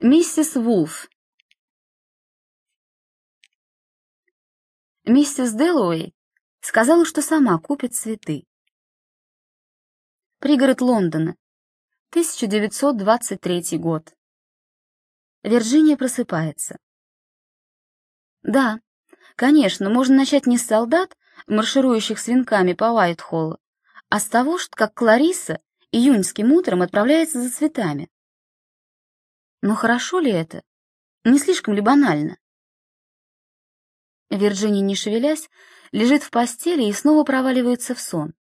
Миссис Вулф. Миссис Дэллоуэй сказала, что сама купит цветы. Пригород Лондона. 1923 год. Вирджиния просыпается. Да, конечно, можно начать не с солдат, марширующих с венками по Уайтхоллу, а с того, что, как Клариса, июньским утром отправляется за цветами. Но хорошо ли это? Не слишком ли банально? Вирджиния, не шевелясь, лежит в постели и снова проваливается в сон.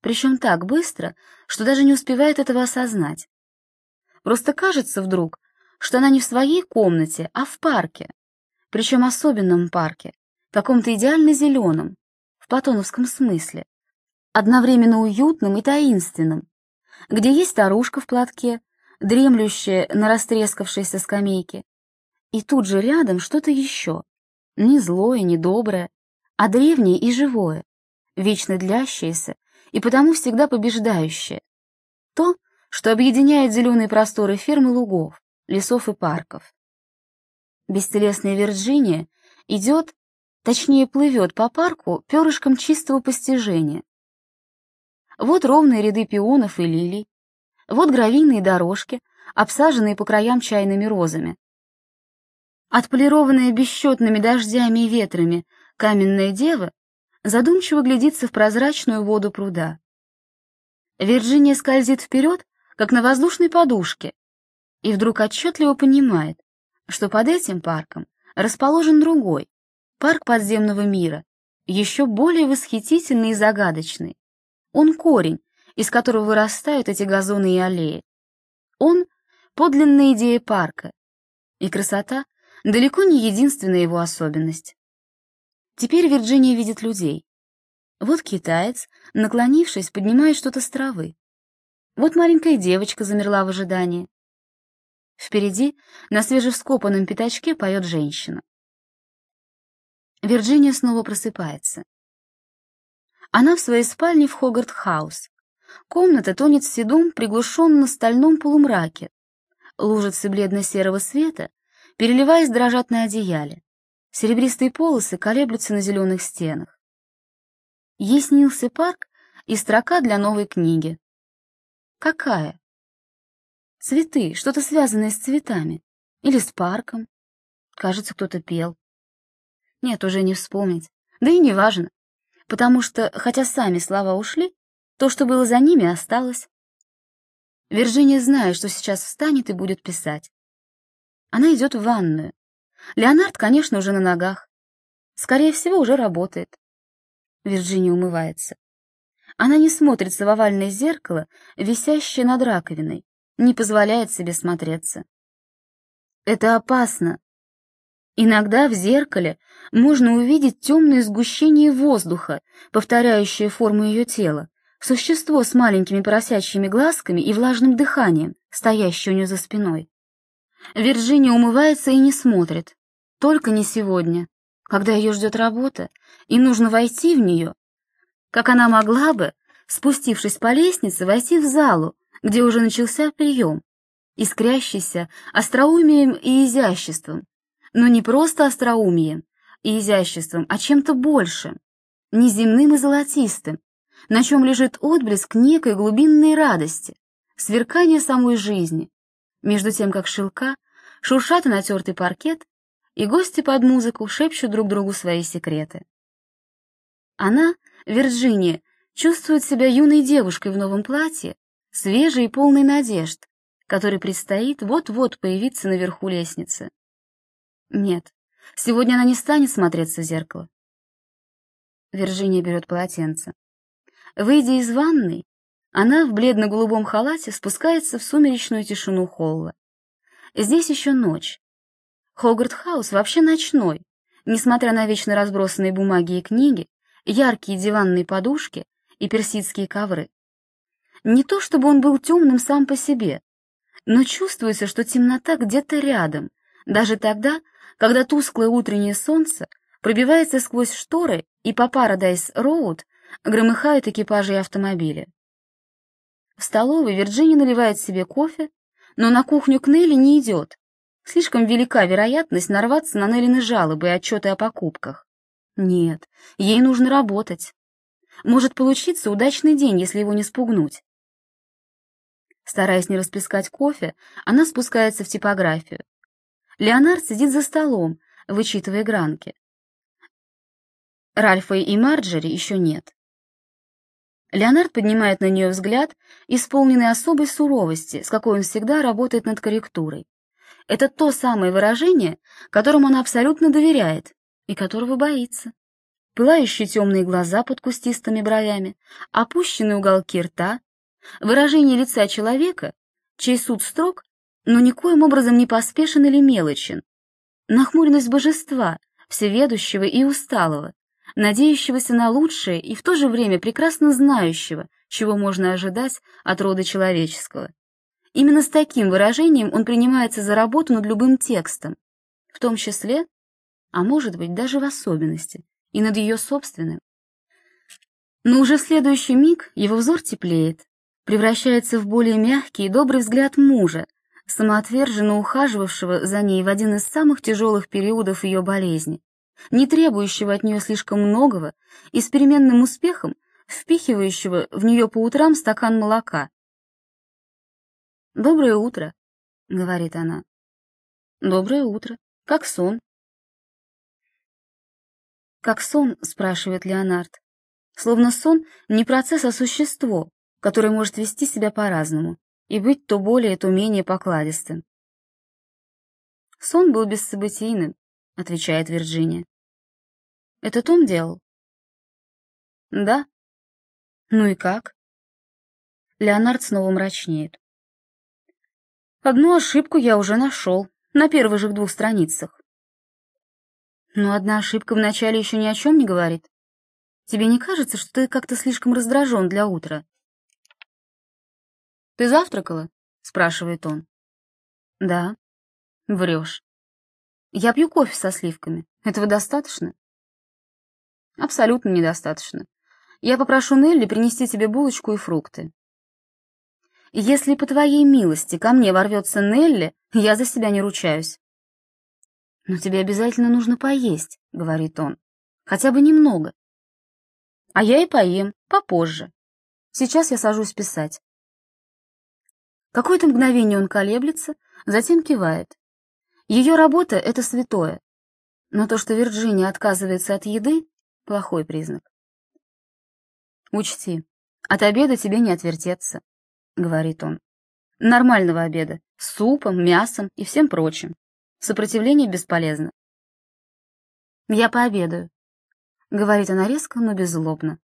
Причем так быстро, что даже не успевает этого осознать. Просто кажется вдруг, что она не в своей комнате, а в парке. Причем особенном парке, каком-то идеально зеленом, в платоновском смысле, одновременно уютным и таинственным, где есть старушка в платке, дремлющая на растрескавшейся скамейке, и тут же рядом что-то еще, не злое, не доброе, а древнее и живое, вечно длящееся и потому всегда побеждающее. То, что объединяет зеленые просторы ферм и лугов, лесов и парков. Бестелесная Вирджиния идет, точнее плывет по парку перышком чистого постижения. Вот ровные ряды пионов и лилий, вот гравийные дорожки, обсаженные по краям чайными розами. Отполированная бесчетными дождями и ветрами каменная дева задумчиво глядится в прозрачную воду пруда. Вирджиния скользит вперед, как на воздушной подушке, и вдруг отчетливо понимает, что под этим парком расположен другой, парк подземного мира, еще более восхитительный и загадочный. Он корень, из которого вырастают эти газоны и аллеи. Он — подлинная идея парка, и красота далеко не единственная его особенность. Теперь Вирджиния видит людей. Вот китаец, наклонившись, поднимает что-то с травы. Вот маленькая девочка замерла в ожидании. Впереди, на свежевскопанном пятачке, поет женщина. Вирджиния снова просыпается. Она в своей спальне в Хогарт-хаус. Комната тонет в седом, приглушенно стальном полумраке. Лужицы бледно-серого света, переливаясь, дрожат на одеяле. Серебристые полосы колеблются на зеленых стенах. Ей снился парк и строка для новой книги. Какая? Цветы, что-то связанное с цветами. Или с парком. Кажется, кто-то пел. Нет, уже не вспомнить. Да и не важно. Потому что, хотя сами слова ушли, то, что было за ними, осталось. Вирджиния знает, что сейчас встанет и будет писать. Она идет в ванную. Леонард, конечно, уже на ногах. Скорее всего, уже работает. Вирджиния умывается. Она не смотрится в овальное зеркало, висящее над раковиной, не позволяет себе смотреться. Это опасно. Иногда в зеркале можно увидеть темное сгущение воздуха, повторяющее форму ее тела, существо с маленькими поросячьими глазками и влажным дыханием, стоящее у нее за спиной. Вирджиния умывается и не смотрит. Только не сегодня, когда ее ждет работа, и нужно войти в нее. Как она могла бы, спустившись по лестнице, войти в залу, где уже начался прием, искрящийся остроумием и изяществом, но не просто остроумием и изяществом, а чем-то большим, неземным и золотистым, на чем лежит отблеск некой глубинной радости, сверкания самой жизни, между тем, как шелка шуршат и натертый паркет, и гости под музыку шепчут друг другу свои секреты. Она, Вирджиния, чувствует себя юной девушкой в новом платье, свежей и полной надежд, которой предстоит вот-вот появиться наверху лестницы. Нет, сегодня она не станет смотреться в зеркало. Вирджиния берет полотенце. Выйдя из ванной, она в бледно-голубом халате спускается в сумеречную тишину холла. Здесь еще ночь. Хогарт-хаус вообще ночной, несмотря на вечно разбросанные бумаги и книги, яркие диванные подушки и персидские ковры. Не то чтобы он был темным сам по себе, но чувствуется, что темнота где-то рядом, даже тогда, когда тусклое утреннее солнце пробивается сквозь шторы и по Парадайз-Роуд громыхают экипажи и автомобили. В столовой Вирджиния наливает себе кофе, но на кухню к Нелли не идет, Слишком велика вероятность нарваться на Неллины жалобы и отчеты о покупках. Нет, ей нужно работать. Может получиться удачный день, если его не спугнуть. Стараясь не расплескать кофе, она спускается в типографию. Леонард сидит за столом, вычитывая гранки. Ральфа и Марджери еще нет. Леонард поднимает на нее взгляд, исполненный особой суровости, с какой он всегда работает над корректурой. Это то самое выражение, которому она абсолютно доверяет и которого боится. Пылающие темные глаза под кустистыми бровями, опущенные уголки рта, выражение лица человека, чей суд строг, но никоим образом не поспешен или мелочен, нахмуренность божества, всеведущего и усталого, надеющегося на лучшее и в то же время прекрасно знающего, чего можно ожидать от рода человеческого. Именно с таким выражением он принимается за работу над любым текстом, в том числе, а может быть даже в особенности, и над ее собственным. Но уже в следующий миг его взор теплеет, превращается в более мягкий и добрый взгляд мужа, самоотверженно ухаживавшего за ней в один из самых тяжелых периодов ее болезни, не требующего от нее слишком многого и с переменным успехом впихивающего в нее по утрам стакан молока. «Доброе утро», — говорит она. «Доброе утро. Как сон?» «Как сон?» — спрашивает Леонард. Словно сон — не процесс, а существо, которое может вести себя по-разному и быть то более, то менее покладистым. «Сон был бессобытийным», — отвечает Вирджиния. Это Том делал? Да. Ну и как? Леонард снова мрачнеет. Одну ошибку я уже нашел, на первых же двух страницах. Но одна ошибка вначале еще ни о чем не говорит. Тебе не кажется, что ты как-то слишком раздражен для утра? «Ты завтракала?» — спрашивает он. «Да». «Врешь». «Я пью кофе со сливками. Этого достаточно?» Абсолютно недостаточно. Я попрошу Нелли принести тебе булочку и фрукты. Если по твоей милости ко мне ворвется Нелли, я за себя не ручаюсь. Но тебе обязательно нужно поесть, говорит он. Хотя бы немного. А я и поем, попозже. Сейчас я сажусь писать. Какое-то мгновение он колеблется, затем кивает. Ее работа — это святое. Но то, что Вирджиния отказывается от еды, Плохой признак. «Учти, от обеда тебе не отвертеться», — говорит он. «Нормального обеда, с супом, мясом и всем прочим. Сопротивление бесполезно». «Я пообедаю», — говорит она резко, но беззлобно.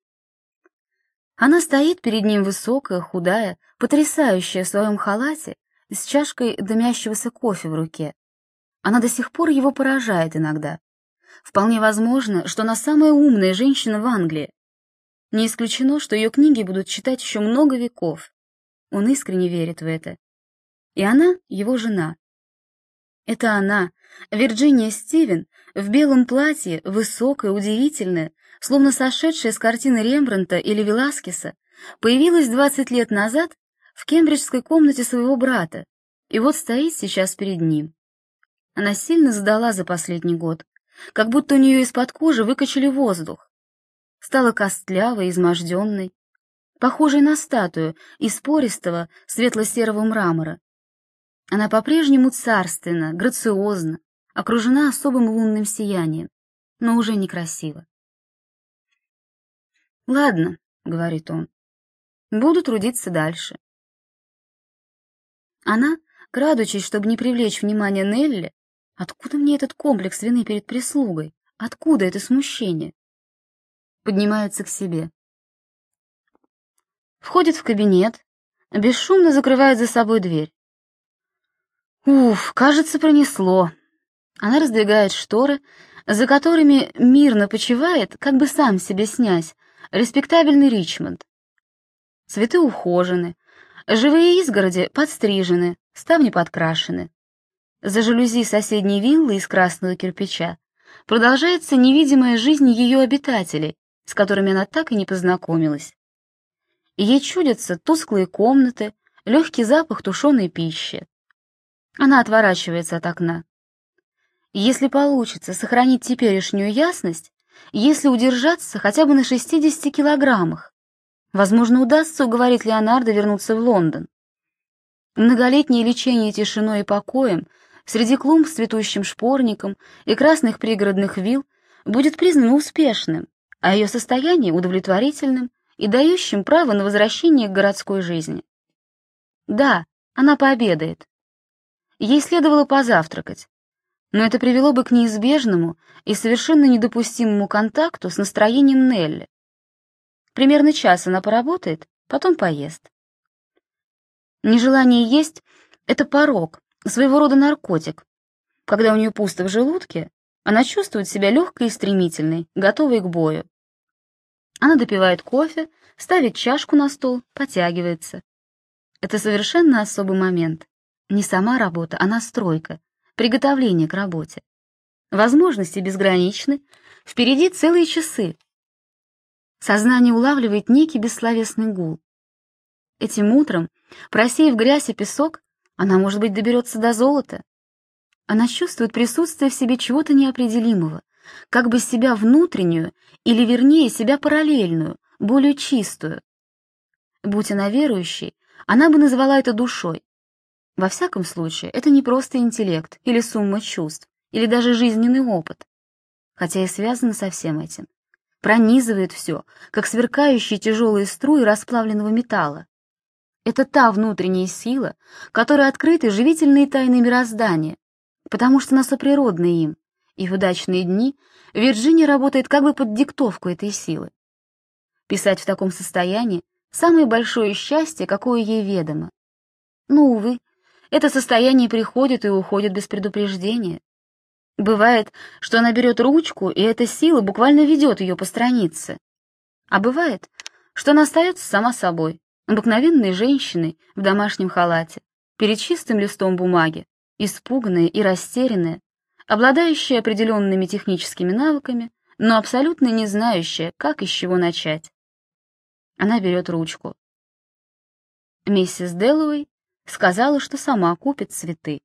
Она стоит перед ним высокая, худая, потрясающая в своем халате, с чашкой дымящегося кофе в руке. Она до сих пор его поражает иногда. Вполне возможно, что она самая умная женщина в Англии. Не исключено, что ее книги будут читать еще много веков. Он искренне верит в это. И она его жена. Это она, Вирджиния Стивен, в белом платье, высокая, удивительная, словно сошедшая с картины Рембрандта или Веласкеса, появилась 20 лет назад в кембриджской комнате своего брата, и вот стоит сейчас перед ним. Она сильно сдала за последний год, как будто у нее из-под кожи выкачали воздух. Стала костлявой, изможденной, похожей на статую из пористого светло-серого мрамора. Она по-прежнему царственна, грациозна, окружена особым лунным сиянием, но уже некрасиво. «Ладно», — говорит он, — «буду трудиться дальше». Она, крадучись, чтобы не привлечь внимание Нелли, Откуда мне этот комплекс вины перед прислугой? Откуда это смущение? Поднимается к себе. Входит в кабинет, бесшумно закрывает за собой дверь. Уф, кажется, пронесло. Она раздвигает шторы, за которыми мирно почивает, как бы сам себе снять, респектабельный Ричмонд. Цветы ухожены, живые изгороди подстрижены, ставни подкрашены. За жалюзи соседней виллы из красного кирпича продолжается невидимая жизнь ее обитателей, с которыми она так и не познакомилась. Ей чудятся тусклые комнаты, легкий запах тушеной пищи. Она отворачивается от окна. Если получится сохранить теперешнюю ясность, если удержаться хотя бы на 60 килограммах, возможно, удастся уговорить Леонардо вернуться в Лондон. Многолетнее лечение тишиной и покоем среди клумб с цветущим шпорником и красных пригородных вилл будет признано успешным, а ее состояние удовлетворительным и дающим право на возвращение к городской жизни. Да, она пообедает. Ей следовало позавтракать, но это привело бы к неизбежному и совершенно недопустимому контакту с настроением Нелли. Примерно час она поработает, потом поест. Нежелание есть — это порог, своего рода наркотик. Когда у нее пусто в желудке, она чувствует себя легкой и стремительной, готовой к бою. Она допивает кофе, ставит чашку на стол, потягивается. Это совершенно особый момент. Не сама работа, а настройка, приготовление к работе. Возможности безграничны, впереди целые часы. Сознание улавливает некий бессловесный гул. Этим утром, просеяв грязь и песок, она, может быть, доберется до золота. Она чувствует присутствие в себе чего-то неопределимого, как бы себя внутреннюю, или вернее себя параллельную, более чистую. Будь она верующей, она бы назвала это душой. Во всяком случае, это не просто интеллект или сумма чувств, или даже жизненный опыт, хотя и связано со всем этим. Пронизывает все, как сверкающие тяжелые струи расплавленного металла. Это та внутренняя сила, которая открыты живительные тайны мироздания, потому что она соприродна им, и в удачные дни Вирджиния работает как бы под диктовку этой силы. Писать в таком состоянии — самое большое счастье, какое ей ведомо. Но, увы, это состояние приходит и уходит без предупреждения. Бывает, что она берет ручку, и эта сила буквально ведет ее по странице. А бывает, что она остается сама собой, обыкновенной женщиной в домашнем халате, перед чистым листом бумаги, испуганная и растерянная, обладающая определенными техническими навыками, но абсолютно не знающая, как и с чего начать. Она берет ручку. Миссис Дэллоуэй сказала, что сама купит цветы.